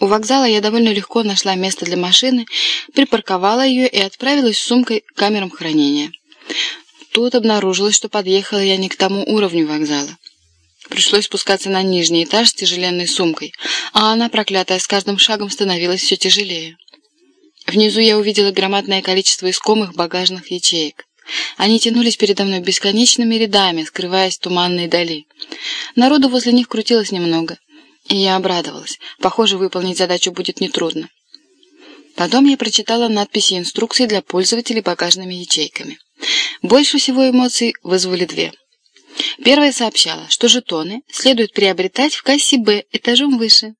У вокзала я довольно легко нашла место для машины, припарковала ее и отправилась с сумкой к камерам хранения. Тут обнаружилось, что подъехала я не к тому уровню вокзала. Пришлось спускаться на нижний этаж с тяжеленной сумкой, а она, проклятая, с каждым шагом становилась все тяжелее. Внизу я увидела громадное количество искомых багажных ячеек. Они тянулись передо мной бесконечными рядами, скрываясь в туманной дали. Народу возле них крутилось немного, и я обрадовалась. Похоже, выполнить задачу будет нетрудно. Потом я прочитала надписи и инструкции для пользователей багажными ячейками. Больше всего эмоций вызвали две. Первая сообщала, что жетоны следует приобретать в кассе «Б» этажом выше.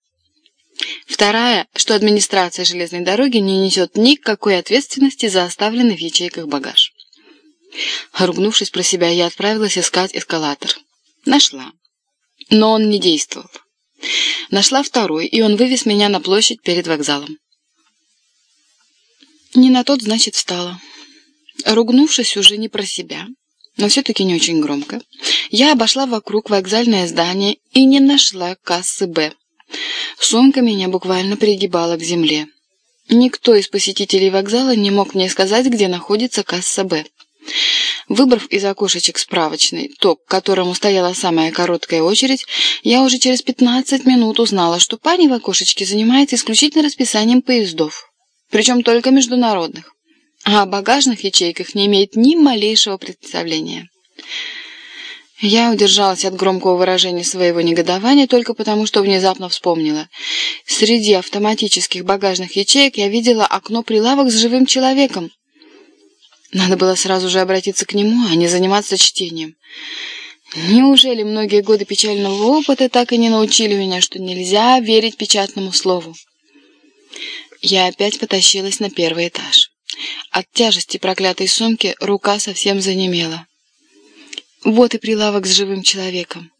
Вторая, что администрация железной дороги не несет никакой ответственности за оставленный в ячейках багаж. Ругнувшись про себя, я отправилась искать эскалатор. Нашла. Но он не действовал. Нашла второй, и он вывез меня на площадь перед вокзалом. Не на тот, значит, встала. Ругнувшись уже не про себя, но все-таки не очень громко, я обошла вокруг вокзальное здание и не нашла кассы «Б». Сумка меня буквально пригибала к земле. Никто из посетителей вокзала не мог мне сказать, где находится касса «Б». Выбрав из окошечек справочный, то, к которому стояла самая короткая очередь, я уже через 15 минут узнала, что пани в окошечке занимается исключительно расписанием поездов, причем только международных, а о багажных ячейках не имеет ни малейшего представления. Я удержалась от громкого выражения своего негодования только потому, что внезапно вспомнила. Среди автоматических багажных ячеек я видела окно-прилавок с живым человеком, надо было сразу же обратиться к нему, а не заниматься чтением. Неужели многие годы печального опыта так и не научили меня, что нельзя верить печатному слову? Я опять потащилась на первый этаж. От тяжести проклятой сумки рука совсем занемела. Вот и прилавок с живым человеком.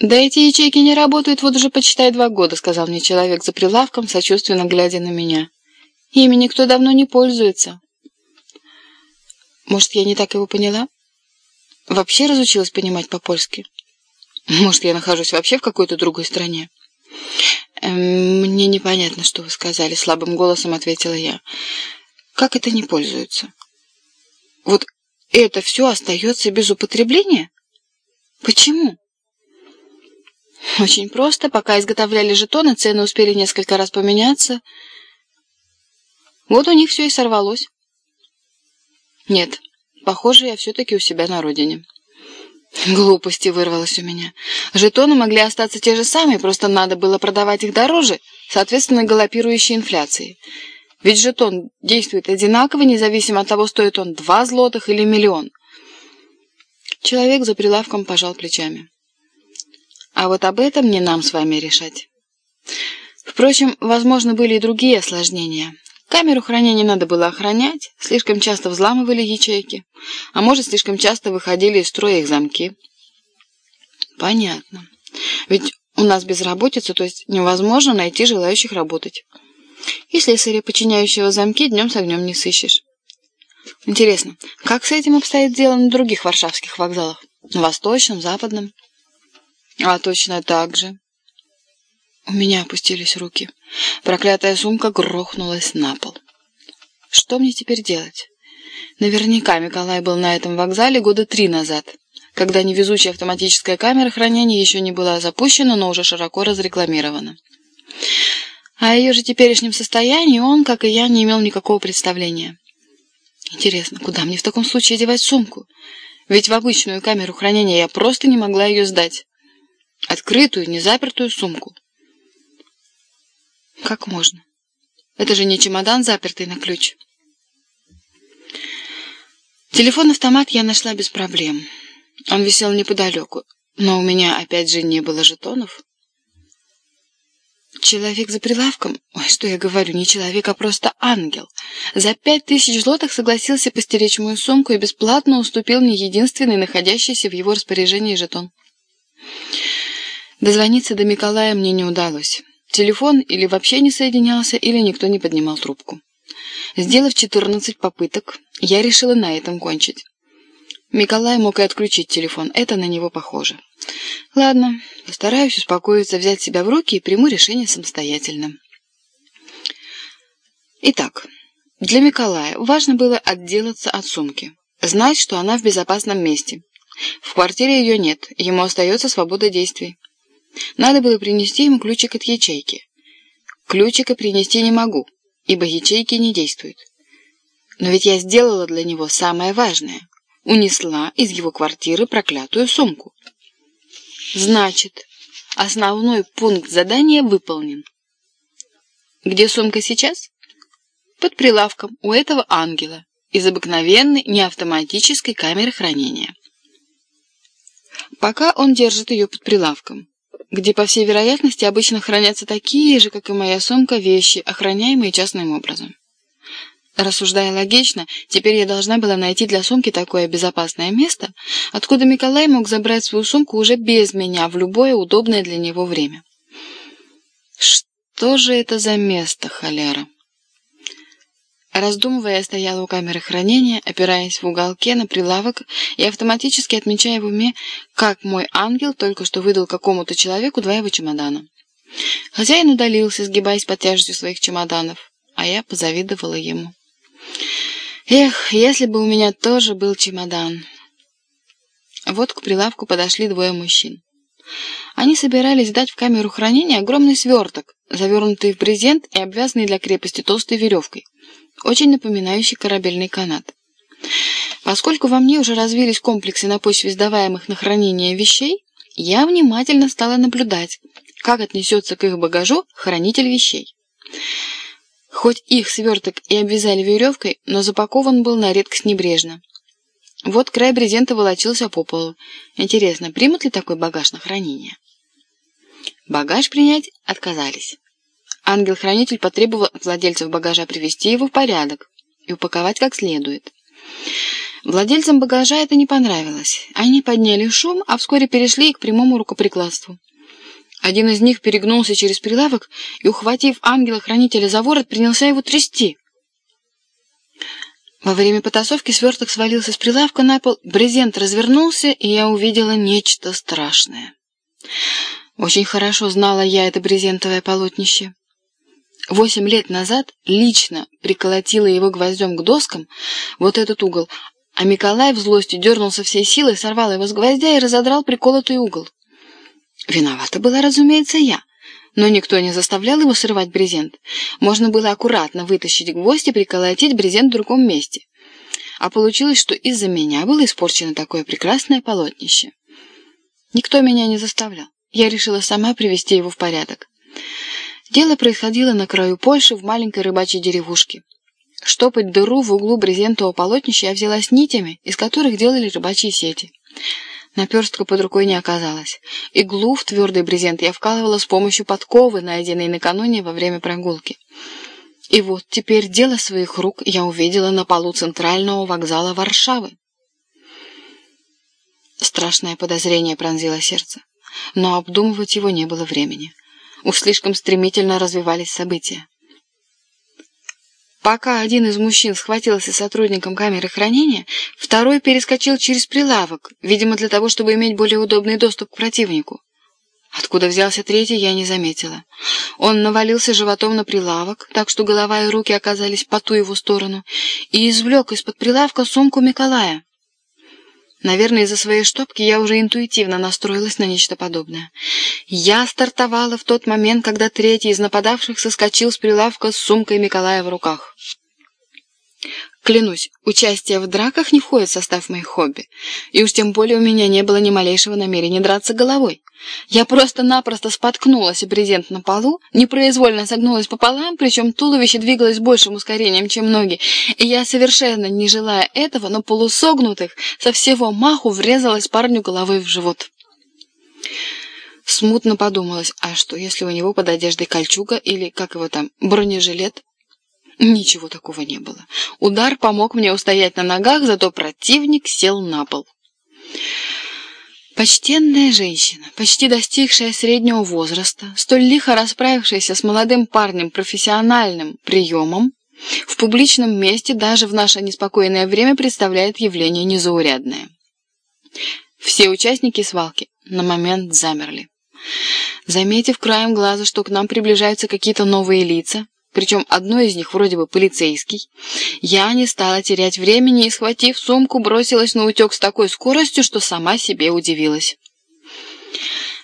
«Да эти ячейки не работают вот уже почитай два года», — сказал мне человек за прилавком, сочувственно глядя на меня. «Ими никто давно не пользуется». Может, я не так его поняла? Вообще разучилась понимать по-польски? Может, я нахожусь вообще в какой-то другой стране? Эм, «Мне непонятно, что вы сказали», — слабым голосом ответила я. «Как это не пользуются? Вот это все остается без употребления? Почему?» «Очень просто. Пока изготовляли жетоны, цены успели несколько раз поменяться. Вот у них все и сорвалось». Нет, похоже, я все-таки у себя на родине. Глупости вырвалось у меня. Жетоны могли остаться те же самые, просто надо было продавать их дороже, соответственно, галопирующей инфляции. Ведь жетон действует одинаково, независимо от того, стоит он два злотых или миллион. Человек за прилавком пожал плечами. А вот об этом не нам с вами решать. Впрочем, возможно, были и другие осложнения. Камеру хранения надо было охранять, слишком часто взламывали ячейки, а может, слишком часто выходили из строя их замки. Понятно. Ведь у нас безработица, то есть невозможно найти желающих работать. И слесаря, подчиняющего замки, днем с огнем не сыщешь. Интересно, как с этим обстоит дело на других варшавских вокзалах? На восточном, западном? А точно так же. У меня опустились руки. Проклятая сумка грохнулась на пол. Что мне теперь делать? Наверняка Николай был на этом вокзале года три назад, когда невезучая автоматическая камера хранения еще не была запущена, но уже широко разрекламирована. О ее же теперешнем состоянии он, как и я, не имел никакого представления. Интересно, куда мне в таком случае девать сумку? Ведь в обычную камеру хранения я просто не могла ее сдать. Открытую, незапертую сумку. Как можно? Это же не чемодан, запертый на ключ. Телефон-автомат я нашла без проблем. Он висел неподалеку, но у меня опять же не было жетонов. Человек за прилавком? Ой, что я говорю, не человек, а просто ангел. За пять тысяч злотых согласился постеречь мою сумку и бесплатно уступил мне единственный находящийся в его распоряжении жетон. Дозвониться до Николая мне не удалось. Телефон или вообще не соединялся, или никто не поднимал трубку. Сделав 14 попыток, я решила на этом кончить. Николай мог и отключить телефон, это на него похоже. Ладно, постараюсь успокоиться, взять себя в руки и приму решение самостоятельно. Итак, для Николая важно было отделаться от сумки, знать, что она в безопасном месте. В квартире ее нет, ему остается свобода действий. Надо было принести ему ключик от ячейки. Ключика принести не могу, ибо ячейки не действуют. Но ведь я сделала для него самое важное. Унесла из его квартиры проклятую сумку. Значит, основной пункт задания выполнен. Где сумка сейчас? Под прилавком у этого ангела из обыкновенной неавтоматической камеры хранения. Пока он держит ее под прилавком, где, по всей вероятности, обычно хранятся такие же, как и моя сумка, вещи, охраняемые частным образом. Рассуждая логично, теперь я должна была найти для сумки такое безопасное место, откуда Николай мог забрать свою сумку уже без меня в любое удобное для него время. Что же это за место, холера? Раздумывая, я стояла у камеры хранения, опираясь в уголке на прилавок и автоматически отмечая в уме, как мой ангел только что выдал какому-то человеку два его чемодана. Хозяин удалился, сгибаясь под тяжестью своих чемоданов, а я позавидовала ему. Эх, если бы у меня тоже был чемодан. Вот к прилавку подошли двое мужчин. Они собирались дать в камеру хранения огромный сверток, завернутый в брезент и обвязанный для крепости толстой веревкой очень напоминающий корабельный канат. Поскольку во мне уже развились комплексы на почве сдаваемых на хранение вещей, я внимательно стала наблюдать, как отнесется к их багажу хранитель вещей. Хоть их сверток и обвязали веревкой, но запакован был на редкость небрежно. Вот край брезента волочился по полу. Интересно, примут ли такой багаж на хранение? Багаж принять отказались. Ангел-хранитель потребовал от владельцев багажа привести его в порядок и упаковать как следует. Владельцам багажа это не понравилось. Они подняли шум, а вскоре перешли к прямому рукоприкладству. Один из них перегнулся через прилавок и, ухватив ангела-хранителя за ворот, принялся его трясти. Во время потасовки сверток свалился с прилавка на пол, брезент развернулся, и я увидела нечто страшное. Очень хорошо знала я это брезентовое полотнище. Восемь лет назад лично приколотила его гвоздем к доскам, вот этот угол, а Николай в злости дернулся всей силой, сорвал его с гвоздя и разодрал приколотый угол. Виновата была, разумеется, я. Но никто не заставлял его срывать брезент. Можно было аккуратно вытащить гвоздь и приколотить брезент в другом месте. А получилось, что из-за меня было испорчено такое прекрасное полотнище. Никто меня не заставлял. Я решила сама привести его в порядок. Дело происходило на краю Польши в маленькой рыбачьей деревушке. Штопать дыру в углу брезентового полотнища я взялась нитями, из которых делали рыбачьи сети. Наперстка под рукой не оказалось. Иглу в твердый брезент я вкалывала с помощью подковы, найденной накануне во время прогулки. И вот теперь дело своих рук я увидела на полу центрального вокзала Варшавы. Страшное подозрение пронзило сердце, но обдумывать его не было времени. Уж слишком стремительно развивались события. Пока один из мужчин схватился сотрудником камеры хранения, второй перескочил через прилавок, видимо, для того, чтобы иметь более удобный доступ к противнику. Откуда взялся третий, я не заметила. Он навалился животом на прилавок, так что голова и руки оказались по ту его сторону, и извлек из-под прилавка сумку Миколая. Наверное, из-за своей штопки я уже интуитивно настроилась на нечто подобное. Я стартовала в тот момент, когда третий из нападавших соскочил с прилавка с сумкой Николая в руках. Клянусь, участие в драках не входит в состав моих хобби, и уж тем более у меня не было ни малейшего намерения драться головой. Я просто-напросто споткнулась о брезент на полу, непроизвольно согнулась пополам, причем туловище двигалось большим ускорением, чем ноги, и я, совершенно не желая этого, но полусогнутых, со всего маху врезалась парню головой в живот. Смутно подумалось, а что, если у него под одеждой кольчуга или, как его там, бронежилет? Ничего такого не было. Удар помог мне устоять на ногах, зато противник сел на пол. Почтенная женщина, почти достигшая среднего возраста, столь лихо расправившаяся с молодым парнем профессиональным приемом, в публичном месте даже в наше неспокойное время представляет явление незаурядное. Все участники свалки на момент замерли. Заметив краем глаза, что к нам приближаются какие-то новые лица, причем одно из них вроде бы полицейский, я не стала терять времени и, схватив сумку, бросилась на утек с такой скоростью, что сама себе удивилась.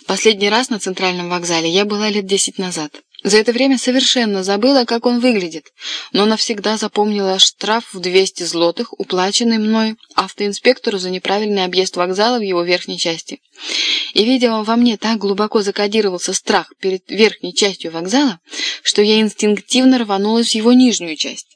Последний раз на центральном вокзале я была лет десять назад. За это время совершенно забыла, как он выглядит, но навсегда запомнила штраф в 200 злотых, уплаченный мной автоинспектору за неправильный объезд вокзала в его верхней части. И, видимо, во мне так глубоко закодировался страх перед верхней частью вокзала, что я инстинктивно рванулась в его нижнюю часть.